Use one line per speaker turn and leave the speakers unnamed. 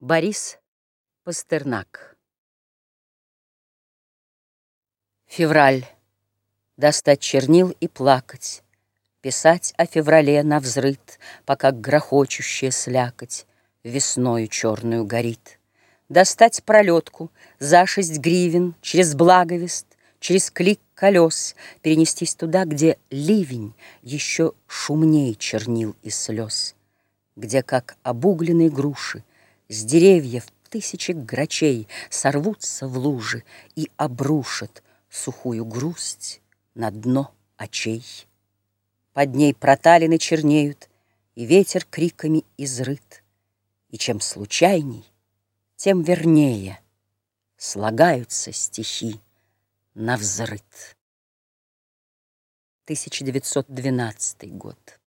Борис Пастернак Февраль. Достать чернил и плакать, Писать о феврале навзрыд, Пока грохочущая слякоть Весною черную горит. Достать пролетку за шесть гривен Через благовест, через клик колес, Перенестись туда, где ливень Еще шумней чернил и слез, Где, как обугленные груши, с деревьев тысячи грачей Сорвутся в лужи и обрушат Сухую грусть на дно очей. Под ней проталины чернеют, И ветер криками изрыт. И чем случайней, тем вернее Слагаются стихи на взрыт. 1912 год.